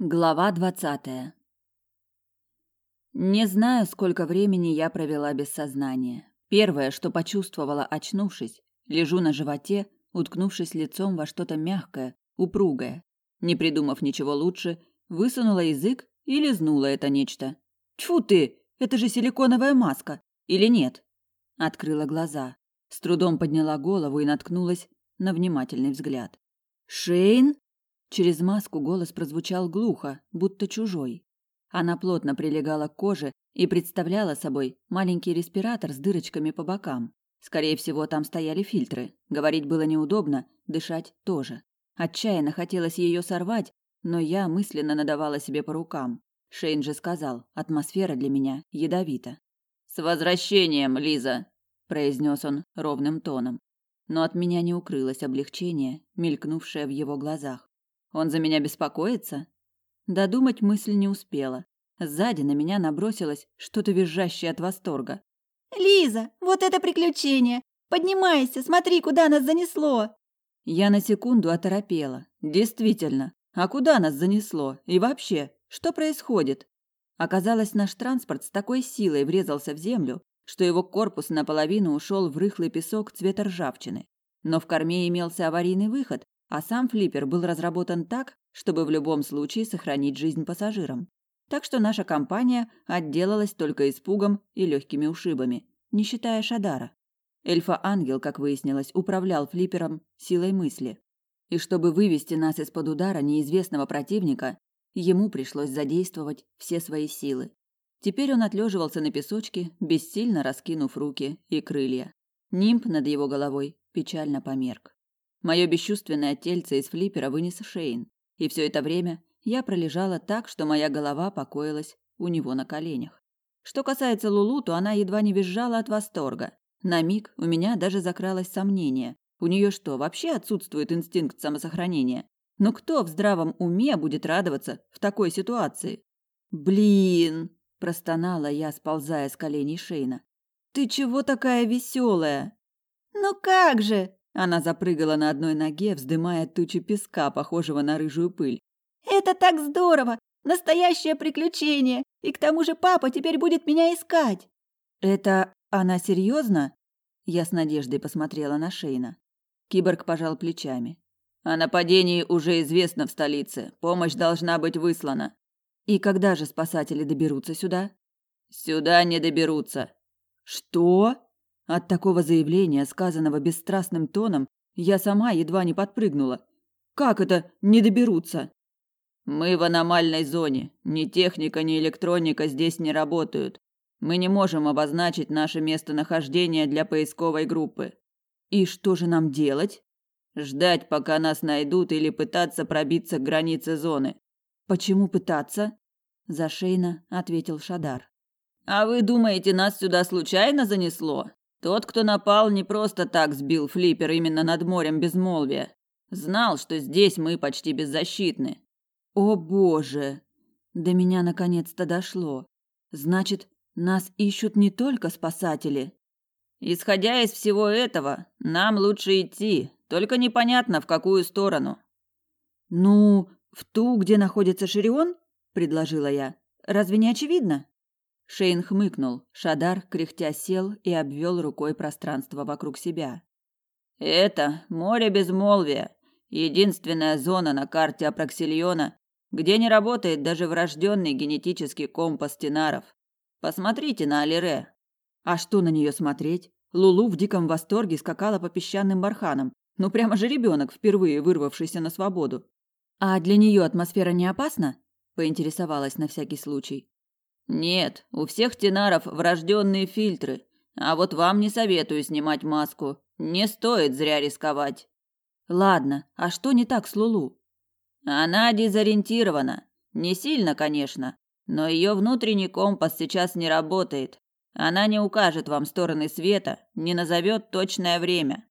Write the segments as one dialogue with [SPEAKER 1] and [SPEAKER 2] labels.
[SPEAKER 1] Глава двадцатая. Не знаю, сколько времени я провела без сознания. Первое, что почувствовала, очнувшись, лежу на животе, уткнувшись лицом во что-то мягкое, упругое. Не придумав ничего лучше, высунула язык и лизнула это нечто. Тьфу ты, это же силиконовая маска. Или нет? Открыла глаза. С трудом подняла голову и наткнулась на внимательный взгляд. Шейн? Через маску голос прозвучал глухо, будто чужой. Она плотно прилегала к коже и представляла собой маленький респиратор с дырочками по бокам. Скорее всего, там стояли фильтры. Говорить было неудобно, дышать тоже. Отчаянно хотелось ее сорвать, но я мысленно надавала себе по рукам. Шейн же сказал, атмосфера для меня ядовита. «С возвращением, Лиза!» – произнес он ровным тоном. Но от меня не укрылось облегчение, мелькнувшее в его глазах. Он за меня беспокоится? Додумать мысль не успела. Сзади на меня набросилось что-то визжащее от восторга.
[SPEAKER 2] «Лиза, вот это приключение! Поднимайся, смотри, куда нас занесло!»
[SPEAKER 1] Я на секунду оторопела. Действительно, а куда нас занесло? И вообще, что происходит? Оказалось, наш транспорт с такой силой врезался в землю, что его корпус наполовину ушел в рыхлый песок цвета ржавчины. Но в корме имелся аварийный выход, а сам флиппер был разработан так, чтобы в любом случае сохранить жизнь пассажирам. Так что наша компания отделалась только испугом и легкими ушибами, не считая Шадара. Эльфа-ангел, как выяснилось, управлял флиппером силой мысли. И чтобы вывести нас из-под удара неизвестного противника, ему пришлось задействовать все свои силы. Теперь он отлеживался на песочке, бессильно раскинув руки и крылья. Нимб над его головой печально померк. Мое бесчувственное тельце из флиппера вынес Шейн, и все это время я пролежала так, что моя голова покоилась у него на коленях. Что касается Лулу, то она едва не визжала от восторга. На миг у меня даже закралось сомнение. У нее что, вообще отсутствует инстинкт самосохранения? Но кто в здравом уме будет радоваться в такой ситуации? Блин, простонала я, сползая с коленей Шейна. Ты чего такая веселая?
[SPEAKER 2] Ну как же?
[SPEAKER 1] Она запрыгала на одной ноге, вздымая тучи песка, похожего на рыжую пыль.
[SPEAKER 2] «Это так здорово! Настоящее приключение! И к тому же папа теперь будет меня искать!»
[SPEAKER 1] «Это она серьезно?» Я с надеждой посмотрела на Шейна. Киборг пожал плечами. «О нападении уже известно в столице. Помощь должна быть выслана». «И когда же спасатели доберутся сюда?» «Сюда не доберутся». «Что?» От такого заявления, сказанного бесстрастным тоном, я сама едва не подпрыгнула. Как это не доберутся? Мы в аномальной зоне. Ни техника, ни электроника здесь не работают. Мы не можем обозначить наше местонахождение для поисковой группы. И что же нам делать? Ждать, пока нас найдут или пытаться пробиться к границе зоны. Почему пытаться? Зашейно ответил Шадар. А вы думаете, нас сюда случайно занесло? Тот, кто напал, не просто так сбил флиппер именно над морем безмолвия. Знал, что здесь мы почти беззащитны. О боже! До меня наконец-то дошло. Значит, нас ищут не только спасатели. Исходя из всего этого, нам лучше идти, только непонятно в какую сторону. Ну, в ту, где находится Ширион, предложила я. Разве не очевидно? Шейн хмыкнул. Шадар, кряхтя, сел и обвел рукой пространство вокруг себя. «Это море безмолвия. Единственная зона на карте Апроксильона, где не работает даже врожденный генетический компас Тинаров. Посмотрите на Алире». А что на нее смотреть? Лулу в диком восторге скакала по песчаным барханам. Ну прямо же ребенок, впервые вырвавшийся на свободу. «А для нее атмосфера не опасна?» – поинтересовалась на всякий случай. Нет, у всех тенаров врожденные фильтры. А вот вам не советую снимать маску. Не стоит зря рисковать. Ладно, а что не так с Лулу? Она дезориентирована. Не сильно, конечно, но ее внутренний компас сейчас не работает. Она не укажет вам стороны света, не назовет точное время.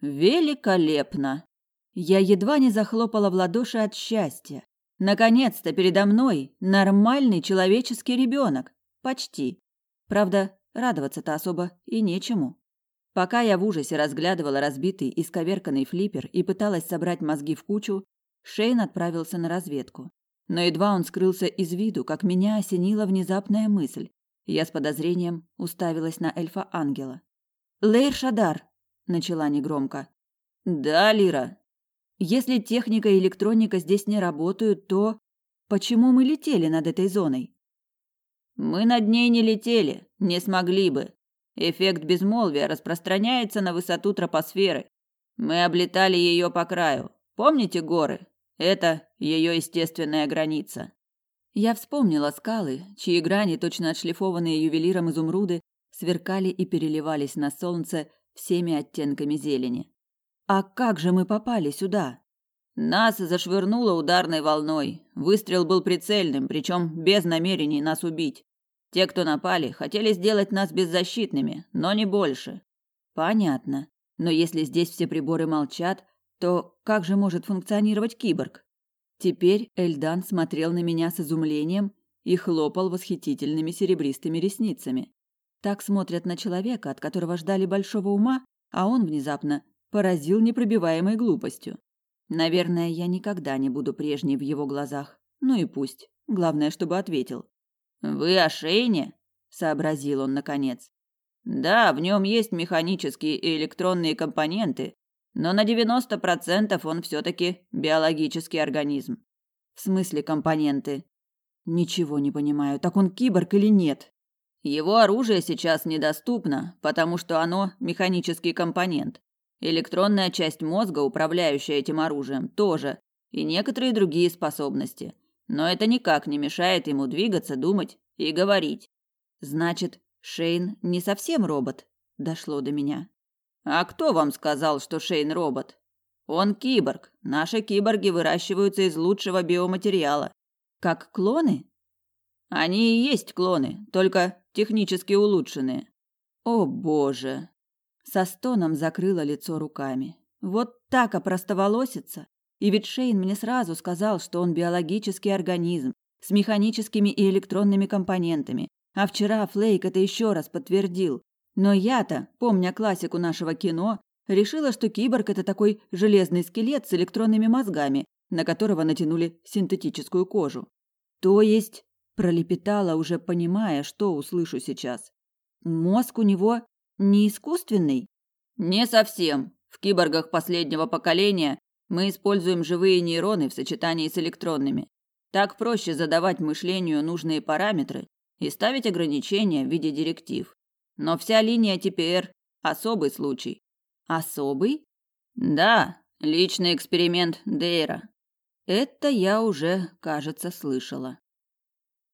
[SPEAKER 1] Великолепно. Я едва не захлопала в ладоши от счастья. Наконец-то передо мной нормальный человеческий ребенок. Почти. Правда, радоваться-то особо и нечему. Пока я в ужасе разглядывала разбитый и сковерканный флиппер и пыталась собрать мозги в кучу, Шейн отправился на разведку. Но едва он скрылся из виду, как меня осенила внезапная мысль. Я с подозрением уставилась на эльфа-ангела. «Лейр Шадар», — начала негромко. «Да, Лира». «Если техника и электроника здесь не работают, то почему мы летели над этой зоной?»
[SPEAKER 3] «Мы над ней не летели, не смогли бы. Эффект безмолвия распространяется на высоту тропосферы. Мы облетали ее по краю. Помните горы? Это ее естественная граница.
[SPEAKER 1] Я вспомнила скалы, чьи грани, точно отшлифованные ювелиром изумруды, сверкали и переливались на солнце всеми оттенками зелени. А как же мы попали сюда?
[SPEAKER 3] Нас зашвырнуло ударной волной. Выстрел был прицельным, причем без намерений нас убить. Те, кто напали, хотели сделать нас беззащитными, но не больше.
[SPEAKER 1] Понятно. Но если здесь все приборы молчат, то как же может функционировать киборг? Теперь Эльдан смотрел на меня с изумлением и хлопал восхитительными серебристыми ресницами. Так смотрят на человека, от которого ждали большого ума, а он внезапно поразил непробиваемой глупостью. Наверное, я никогда не буду прежней в его глазах. Ну и пусть. Главное, чтобы ответил.
[SPEAKER 3] Вы о Шейне? сообразил он наконец. Да, в нем есть механические и электронные компоненты, но на 90% он все таки биологический организм.
[SPEAKER 1] В смысле компоненты? Ничего не понимаю. Так он киборг или нет?
[SPEAKER 3] Его оружие сейчас недоступно, потому что оно механический компонент. Электронная часть мозга, управляющая этим оружием, тоже, и некоторые другие способности – но это никак не мешает ему двигаться, думать и говорить.
[SPEAKER 1] Значит, Шейн не совсем робот, дошло до меня.
[SPEAKER 3] А кто вам сказал, что Шейн робот? Он киборг. Наши киборги выращиваются из лучшего биоматериала.
[SPEAKER 1] Как клоны?
[SPEAKER 3] Они и есть клоны, только технически улучшенные.
[SPEAKER 1] О, боже. Со стоном закрыла лицо руками. Вот так опростоволоситься. И ведь Шейн мне сразу сказал, что он биологический организм с механическими и электронными компонентами. А вчера Флейк это еще раз подтвердил. Но я-то, помня классику нашего кино, решила, что киборг это такой железный скелет с электронными мозгами, на которого натянули синтетическую кожу. То есть, пролепетала, уже понимая, что услышу сейчас. Мозг у него не искусственный?
[SPEAKER 3] Не совсем. В киборгах последнего поколения мы используем живые нейроны в сочетании с электронными. Так проще задавать мышлению нужные параметры и ставить ограничения в виде директив. Но вся линия ТПР – особый случай.
[SPEAKER 1] Особый?
[SPEAKER 3] Да, личный эксперимент Дейра.
[SPEAKER 1] Это я уже, кажется, слышала.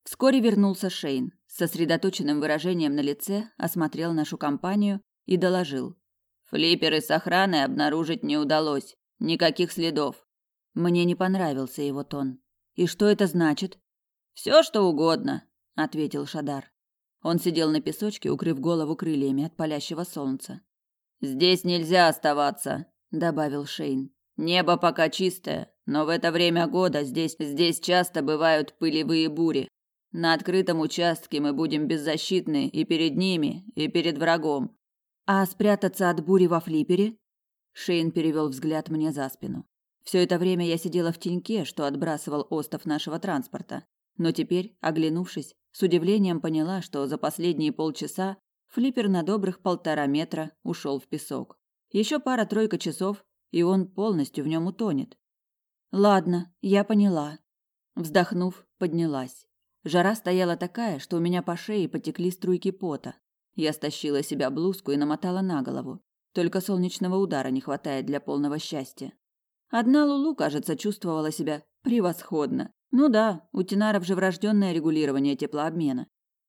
[SPEAKER 1] Вскоре вернулся Шейн. Сосредоточенным выражением на лице осмотрел нашу компанию и доложил.
[SPEAKER 3] Флипперы с охраной обнаружить не удалось. Никаких следов.
[SPEAKER 1] Мне не понравился его тон. И что это значит?
[SPEAKER 3] Все, что угодно, ответил
[SPEAKER 1] Шадар. Он сидел на песочке, укрыв голову крыльями от палящего солнца.
[SPEAKER 3] Здесь нельзя оставаться, добавил Шейн. Небо пока чистое, но в это время года здесь здесь часто бывают пылевые бури. На открытом участке мы будем беззащитны и перед ними, и перед врагом.
[SPEAKER 1] А спрятаться от бури во флипере? Шейн перевел взгляд мне за спину. Все это время я сидела в теньке, что отбрасывал остов нашего транспорта. Но теперь, оглянувшись, с удивлением поняла, что за последние полчаса флиппер на добрых полтора метра ушел в песок. Еще пара-тройка часов, и он полностью в нем утонет. Ладно, я поняла. Вздохнув, поднялась. Жара стояла такая, что у меня по шее потекли струйки пота. Я стащила себя блузку и намотала на голову. Только солнечного удара не хватает для полного счастья. Одна Лулу, кажется, чувствовала себя превосходно. Ну да, у Тинаров же врожденное регулирование теплообмена.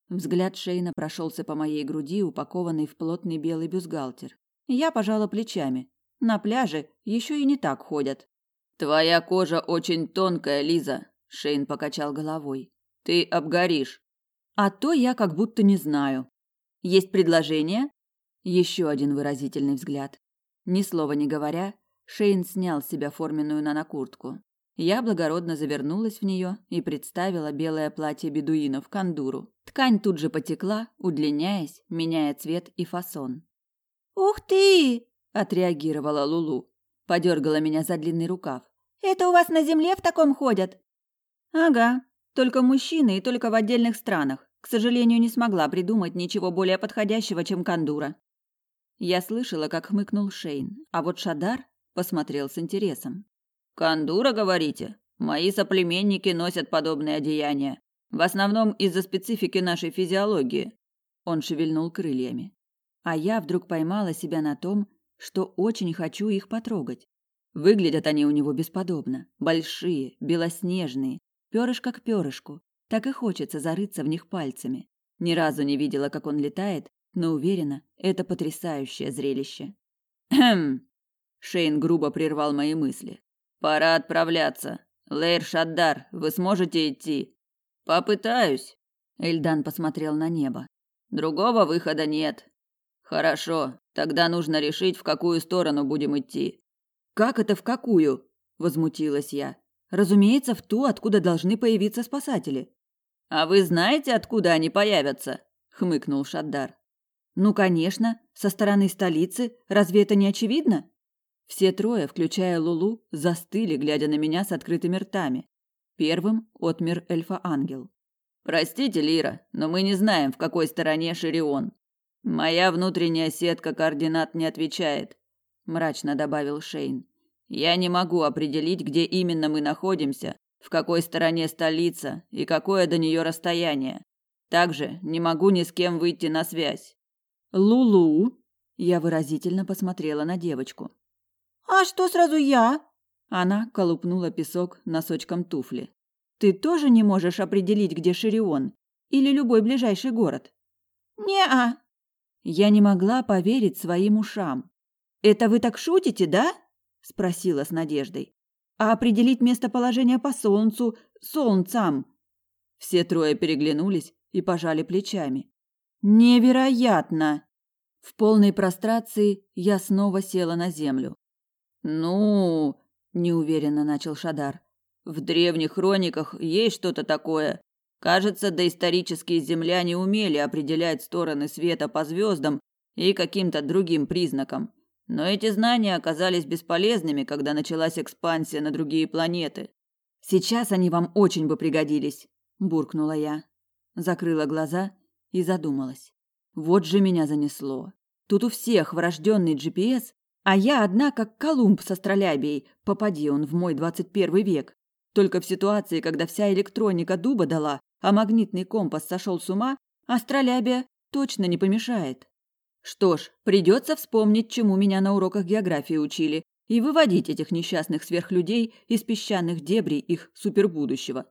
[SPEAKER 1] Взгляд Шейна прошелся по моей груди, упакованный в плотный белый бюстгальтер. Я пожала плечами. На пляже еще и не так ходят.
[SPEAKER 3] Твоя кожа очень тонкая, Лиза, Шейн покачал головой. Ты обгоришь.
[SPEAKER 1] А то я как будто не знаю. Есть предложение? Еще один выразительный взгляд. Ни слова не говоря, Шейн снял с себя форменную нанокуртку. Я благородно завернулась в нее и представила белое платье бедуинов кандуру. Ткань тут же потекла, удлиняясь, меняя цвет и фасон.
[SPEAKER 2] «Ух ты!»
[SPEAKER 1] – отреагировала Лулу. Подергала меня за длинный рукав.
[SPEAKER 2] «Это у вас на земле в таком ходят?»
[SPEAKER 1] Ага, только мужчины и только в отдельных странах. К сожалению, не смогла придумать ничего более подходящего, чем кондура. Я слышала, как хмыкнул Шейн, а вот Шадар посмотрел с интересом. «Кондура, говорите? Мои соплеменники носят подобные одеяния. В основном из-за специфики нашей физиологии». Он шевельнул крыльями. А я вдруг поймала себя на том, что очень хочу их потрогать. Выглядят они у него бесподобно. Большие, белоснежные, перышко к перышку. Так и хочется зарыться в них пальцами. Ни разу не видела, как он летает, но уверена, это потрясающее зрелище. Хм. Шейн грубо прервал мои мысли. Пора отправляться. Лейр Шаддар, вы сможете идти? Попытаюсь. Эльдан посмотрел на небо. Другого выхода нет. Хорошо, тогда нужно решить, в какую сторону будем идти. Как это в какую? возмутилась я. Разумеется, в ту, откуда должны появиться спасатели. А вы знаете, откуда они появятся? хмыкнул Шаддар. Ну, конечно, со стороны столицы, разве это не очевидно? Все трое, включая Лулу, застыли, глядя на меня с открытыми ртами. Первым отмер эльфа-ангел. Простите, Лира, но мы не знаем, в какой стороне Ширион. Моя внутренняя сетка координат не отвечает, мрачно добавил Шейн. Я не могу определить, где именно мы находимся, в какой стороне столица и какое до нее расстояние. Также не могу ни с кем выйти на связь. Лулу, я выразительно посмотрела на девочку.
[SPEAKER 2] А что сразу я?
[SPEAKER 1] Она колупнула песок носочком туфли. Ты тоже не можешь определить, где Ширион или любой ближайший город?
[SPEAKER 2] Не-а.
[SPEAKER 1] Я не могла поверить своим ушам. Это вы так шутите, да? Спросила с надеждой. А определить местоположение по солнцу, солнцам? Все трое переглянулись и пожали плечами. Невероятно. В полной прострации я снова села на землю. Ну, неуверенно начал Шадар. В древних хрониках есть что-то такое, Кажется, доисторические земляне умели определять стороны света по звездам и каким-то другим признакам. Но эти знания оказались бесполезными, когда началась экспансия на другие планеты. Сейчас они вам очень бы пригодились, буркнула я. Закрыла глаза и задумалась. Вот же меня занесло. Тут у всех врожденный GPS, а я одна как Колумб с астролябией, попади он в мой двадцать первый век. Только в ситуации, когда вся электроника дуба дала, а магнитный компас сошел с ума, астролябия точно не помешает. Что ж, придется вспомнить, чему меня на уроках географии учили, и выводить этих несчастных сверхлюдей из песчаных дебрей их супербудущего.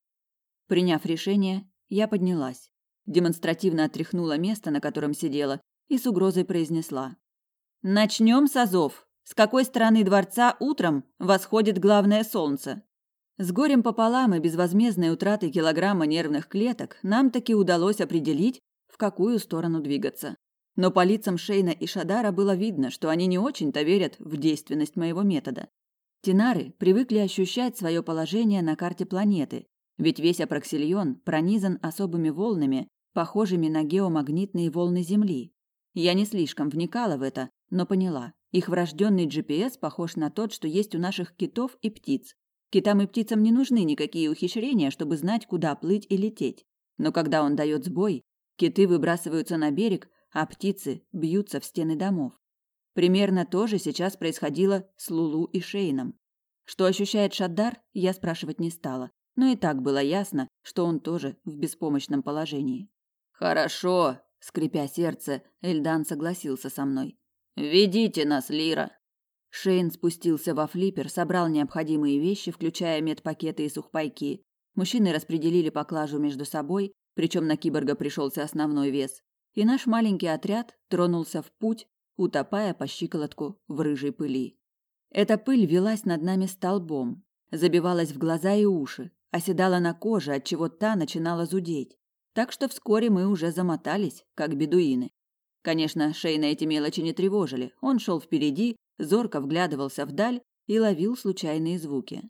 [SPEAKER 1] Приняв решение, я поднялась, демонстративно отряхнула место, на котором сидела, и с угрозой произнесла. «Начнем с азов. С какой стороны дворца утром восходит главное солнце?» С горем пополам и безвозмездной утратой килограмма нервных клеток нам таки удалось определить, в какую сторону двигаться. Но по лицам Шейна и Шадара было видно, что они не очень-то верят в действенность моего метода. Тинары привыкли ощущать свое положение на карте планеты, ведь весь Апроксильон пронизан особыми волнами, похожими на геомагнитные волны Земли. Я не слишком вникала в это, но поняла. Их врожденный GPS похож на тот, что есть у наших китов и птиц. Китам и птицам не нужны никакие ухищрения, чтобы знать, куда плыть и лететь. Но когда он дает сбой, киты выбрасываются на берег, а птицы бьются в стены домов. Примерно то же сейчас происходило с Лулу и Шейном. Что ощущает Шаддар, я спрашивать не стала, но и так было ясно, что он тоже в беспомощном положении. «Хорошо», — скрипя сердце, Эльдан согласился со мной. «Ведите нас, Лира». Шейн спустился во флиппер, собрал необходимые вещи, включая медпакеты и сухпайки. Мужчины распределили поклажу между собой, причем на киборга пришелся основной вес. И наш маленький отряд тронулся в путь, утопая по щиколотку в рыжей пыли. Эта пыль велась над нами столбом, забивалась в глаза и уши, оседала на коже, отчего та начинала зудеть. Так что вскоре мы уже замотались, как бедуины. Конечно, Шейна эти мелочи не тревожили. Он шел впереди, зорко вглядывался вдаль и ловил случайные звуки.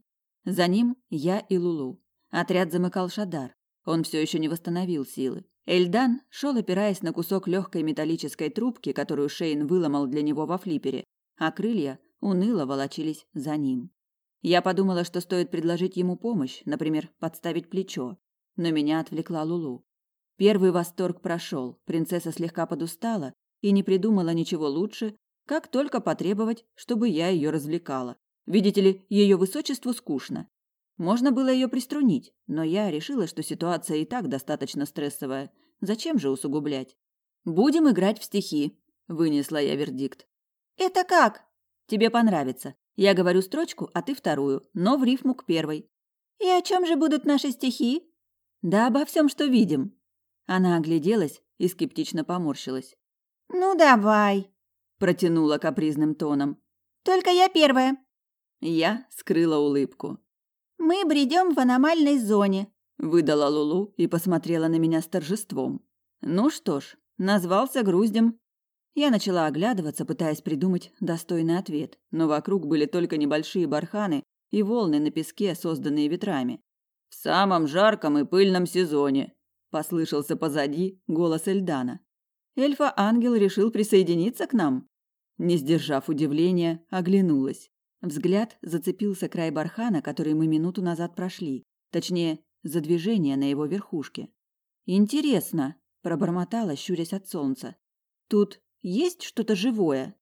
[SPEAKER 1] За ним я и Лулу. Отряд замыкал Шадар. Он все еще не восстановил силы. Эльдан шел, опираясь на кусок легкой металлической трубки, которую Шейн выломал для него во флипере, а крылья уныло волочились за ним. Я подумала, что стоит предложить ему помощь, например, подставить плечо, но меня отвлекла Лулу. Первый восторг прошел, принцесса слегка подустала и не придумала ничего лучше, как только потребовать, чтобы я ее развлекала. Видите ли, ее высочеству скучно. Можно было ее приструнить, но я решила, что ситуация и так достаточно стрессовая. Зачем же усугублять? Будем играть в стихи, вынесла я вердикт.
[SPEAKER 2] Это как?
[SPEAKER 1] Тебе понравится. Я говорю строчку, а ты вторую, но в рифму к первой.
[SPEAKER 2] И о чем же будут наши стихи?
[SPEAKER 1] Да обо всем, что видим. Она огляделась и скептично поморщилась.
[SPEAKER 2] Ну давай,
[SPEAKER 1] протянула капризным тоном.
[SPEAKER 2] Только я первая.
[SPEAKER 1] Я скрыла улыбку.
[SPEAKER 2] Мы бредем в аномальной зоне,
[SPEAKER 1] выдала Лулу и посмотрела на меня с торжеством. Ну что ж, назвался груздем. Я начала оглядываться, пытаясь придумать достойный ответ, но вокруг были только небольшие барханы и волны на песке, созданные ветрами. В самом жарком и пыльном сезоне, послышался позади голос Эльдана. Эльфа-ангел решил присоединиться к нам. Не сдержав удивления, оглянулась. Взгляд зацепился край бархана, который мы минуту назад прошли, точнее, за движение на его верхушке. Интересно, пробормотала, щурясь от солнца. Тут есть что-то живое?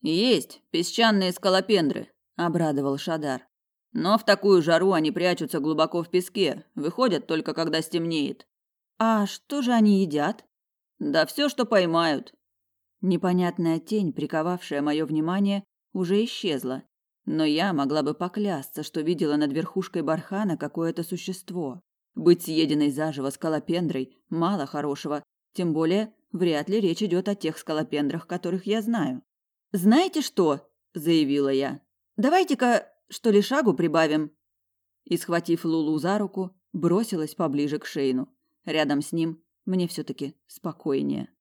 [SPEAKER 1] Есть, песчаные скалопендры, обрадовал Шадар. Но в такую жару они прячутся глубоко в песке, выходят только когда стемнеет. А что же они едят? Да все, что поймают. Непонятная тень, приковавшая мое внимание, уже исчезла, но я могла бы поклясться, что видела над верхушкой бархана какое-то существо. Быть съеденной заживо скалопендрой мало хорошего, тем более вряд ли речь идет о тех скалопендрах, которых я знаю. «Знаете что?» – заявила я. «Давайте-ка что ли, шагу прибавим?» И, схватив Лулу за руку, бросилась поближе к Шейну. Рядом с ним мне все-таки спокойнее.